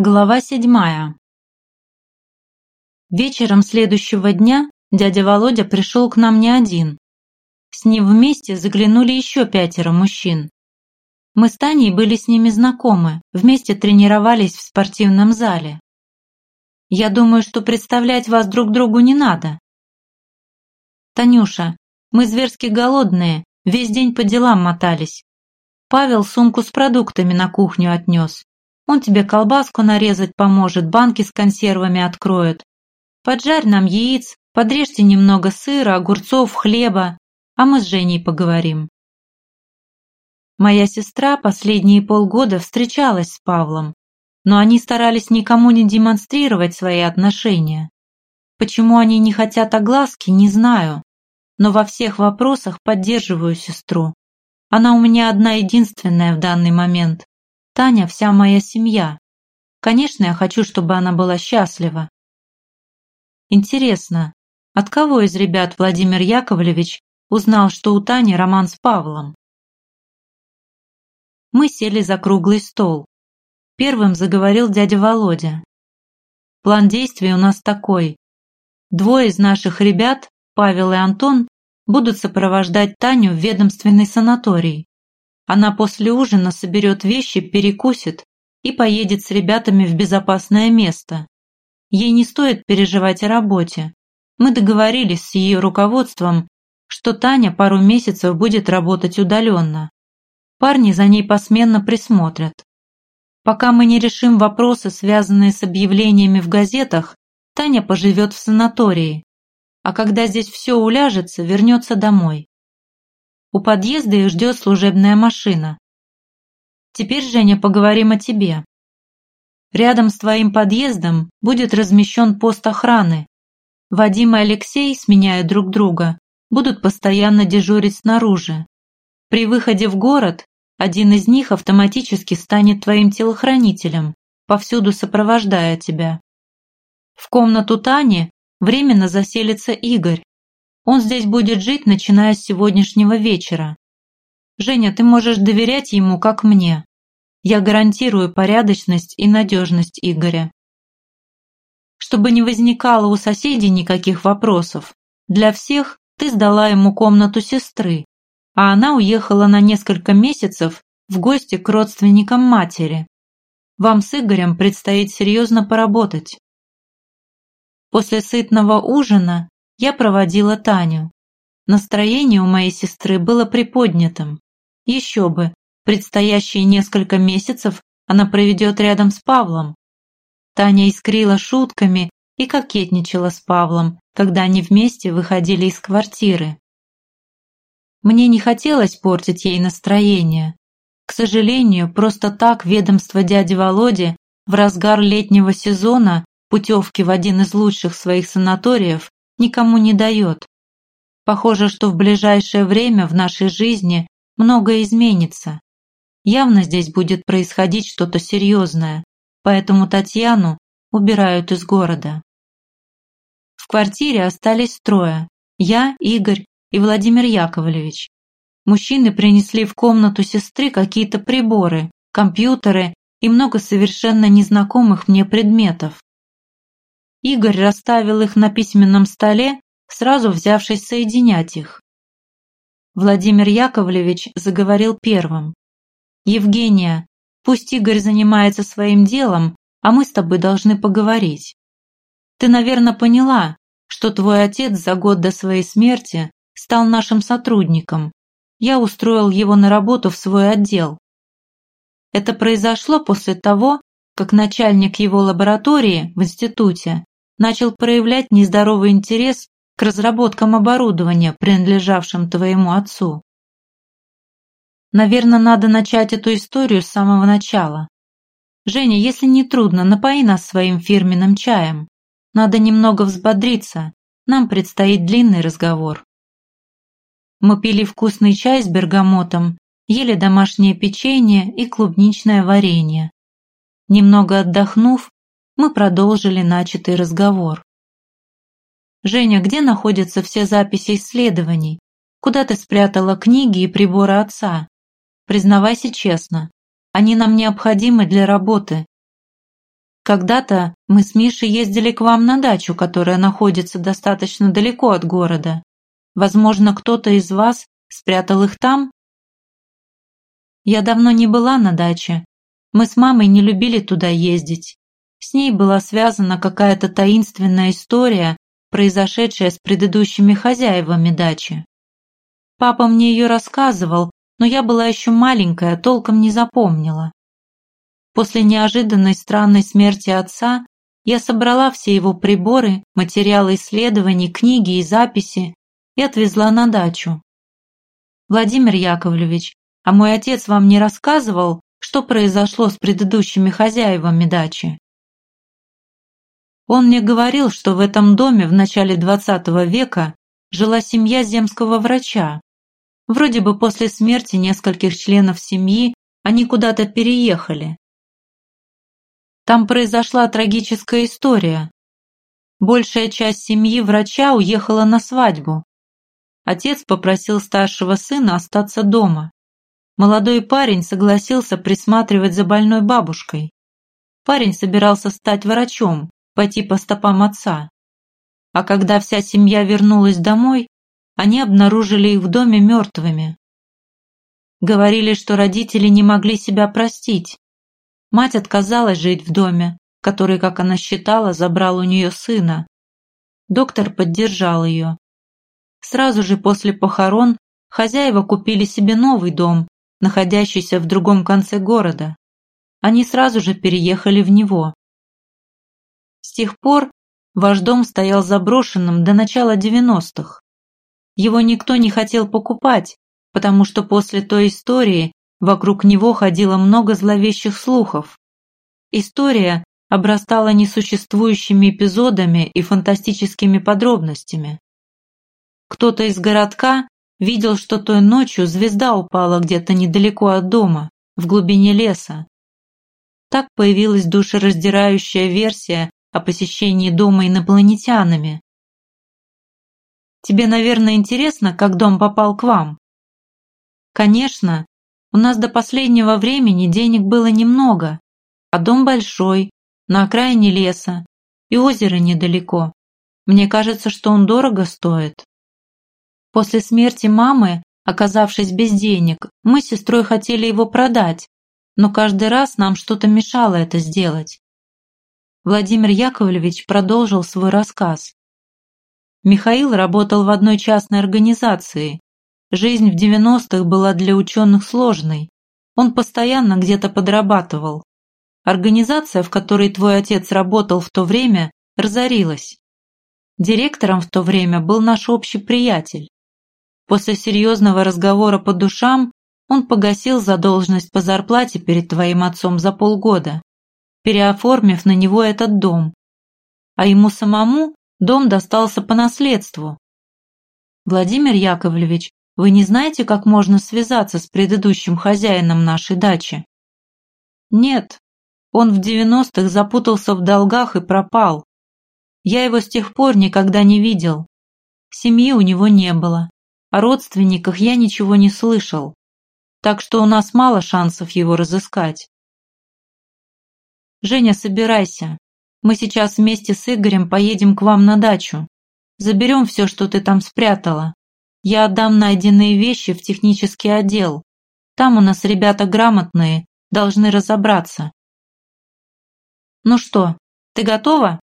Глава седьмая Вечером следующего дня дядя Володя пришел к нам не один. С ним вместе заглянули еще пятеро мужчин. Мы с Таней были с ними знакомы, вместе тренировались в спортивном зале. Я думаю, что представлять вас друг другу не надо. Танюша, мы зверски голодные, весь день по делам мотались. Павел сумку с продуктами на кухню отнес. Он тебе колбаску нарезать поможет, банки с консервами откроет. Поджарь нам яиц, подрежьте немного сыра, огурцов, хлеба, а мы с Женей поговорим. Моя сестра последние полгода встречалась с Павлом, но они старались никому не демонстрировать свои отношения. Почему они не хотят огласки, не знаю, но во всех вопросах поддерживаю сестру. Она у меня одна единственная в данный момент. Таня вся моя семья. Конечно, я хочу, чтобы она была счастлива. Интересно, от кого из ребят Владимир Яковлевич узнал, что у Тани роман с Павлом? Мы сели за круглый стол. Первым заговорил дядя Володя. План действий у нас такой. Двое из наших ребят, Павел и Антон, будут сопровождать Таню в ведомственный санаторий. Она после ужина соберет вещи, перекусит и поедет с ребятами в безопасное место. Ей не стоит переживать о работе. Мы договорились с ее руководством, что Таня пару месяцев будет работать удаленно. Парни за ней посменно присмотрят. Пока мы не решим вопросы, связанные с объявлениями в газетах, Таня поживет в санатории, а когда здесь все уляжется, вернется домой. У подъезда их ждет служебная машина. Теперь, Женя, поговорим о тебе. Рядом с твоим подъездом будет размещен пост охраны. Вадим и Алексей, сменяя друг друга, будут постоянно дежурить снаружи. При выходе в город один из них автоматически станет твоим телохранителем, повсюду сопровождая тебя. В комнату Тани временно заселится Игорь, он здесь будет жить, начиная с сегодняшнего вечера. Женя, ты можешь доверять ему, как мне. Я гарантирую порядочность и надежность Игоря. Чтобы не возникало у соседей никаких вопросов, для всех ты сдала ему комнату сестры, а она уехала на несколько месяцев в гости к родственникам матери. Вам с Игорем предстоит серьезно поработать. После сытного ужина я проводила Таню. Настроение у моей сестры было приподнятым. Еще бы, предстоящие несколько месяцев она проведет рядом с Павлом. Таня искрила шутками и кокетничала с Павлом, когда они вместе выходили из квартиры. Мне не хотелось портить ей настроение. К сожалению, просто так ведомство дяди Володи в разгар летнего сезона путевки в один из лучших своих санаториев никому не дает. Похоже, что в ближайшее время в нашей жизни многое изменится. Явно здесь будет происходить что-то серьезное, поэтому Татьяну убирают из города. В квартире остались трое – я, Игорь и Владимир Яковлевич. Мужчины принесли в комнату сестры какие-то приборы, компьютеры и много совершенно незнакомых мне предметов. Игорь расставил их на письменном столе, сразу взявшись соединять их. Владимир Яковлевич заговорил первым. «Евгения, пусть Игорь занимается своим делом, а мы с тобой должны поговорить. Ты, наверное, поняла, что твой отец за год до своей смерти стал нашим сотрудником. Я устроил его на работу в свой отдел. Это произошло после того, как начальник его лаборатории в институте начал проявлять нездоровый интерес к разработкам оборудования, принадлежавшим твоему отцу. Наверное, надо начать эту историю с самого начала. Женя, если не трудно, напои нас своим фирменным чаем. Надо немного взбодриться, нам предстоит длинный разговор. Мы пили вкусный чай с бергамотом, ели домашнее печенье и клубничное варенье. Немного отдохнув, мы продолжили начатый разговор. «Женя, где находятся все записи исследований? Куда ты спрятала книги и приборы отца? Признавайся честно, они нам необходимы для работы». Когда-то мы с Мишей ездили к вам на дачу, которая находится достаточно далеко от города. Возможно, кто-то из вас спрятал их там? Я давно не была на даче. Мы с мамой не любили туда ездить. С ней была связана какая-то таинственная история, произошедшая с предыдущими хозяевами дачи. Папа мне ее рассказывал, но я была еще маленькая, толком не запомнила. После неожиданной странной смерти отца я собрала все его приборы, материалы исследований, книги и записи и отвезла на дачу. Владимир Яковлевич, а мой отец вам не рассказывал, что произошло с предыдущими хозяевами дачи? Он мне говорил, что в этом доме в начале XX века жила семья земского врача. Вроде бы после смерти нескольких членов семьи они куда-то переехали. Там произошла трагическая история. Большая часть семьи врача уехала на свадьбу. Отец попросил старшего сына остаться дома. Молодой парень согласился присматривать за больной бабушкой. Парень собирался стать врачом, пойти по стопам отца. А когда вся семья вернулась домой, они обнаружили их в доме мертвыми. Говорили, что родители не могли себя простить. Мать отказалась жить в доме, который, как она считала, забрал у нее сына. Доктор поддержал ее. Сразу же после похорон хозяева купили себе новый дом, находящийся в другом конце города. Они сразу же переехали в него. С тех пор ваш дом стоял заброшенным до начала 90-х. Его никто не хотел покупать, потому что после той истории вокруг него ходило много зловещих слухов. История обрастала несуществующими эпизодами и фантастическими подробностями. Кто-то из городка видел, что той ночью звезда упала где-то недалеко от дома, в глубине леса. Так появилась душераздирающая версия о посещении дома инопланетянами. Тебе, наверное, интересно, как дом попал к вам? Конечно, у нас до последнего времени денег было немного, а дом большой, на окраине леса, и озеро недалеко. Мне кажется, что он дорого стоит. После смерти мамы, оказавшись без денег, мы с сестрой хотели его продать, но каждый раз нам что-то мешало это сделать. Владимир Яковлевич продолжил свой рассказ. Михаил работал в одной частной организации. Жизнь в 90-х была для ученых сложной. Он постоянно где-то подрабатывал. Организация, в которой твой отец работал в то время, разорилась. Директором в то время был наш общий приятель. После серьезного разговора по душам он погасил задолженность по зарплате перед твоим отцом за полгода переоформив на него этот дом. А ему самому дом достался по наследству. Владимир Яковлевич, вы не знаете, как можно связаться с предыдущим хозяином нашей дачи? Нет, он в девяностых запутался в долгах и пропал. Я его с тех пор никогда не видел. Семьи у него не было. О родственниках я ничего не слышал. Так что у нас мало шансов его разыскать. Женя, собирайся. Мы сейчас вместе с Игорем поедем к вам на дачу. Заберем все, что ты там спрятала. Я отдам найденные вещи в технический отдел. Там у нас ребята грамотные, должны разобраться. Ну что, ты готова?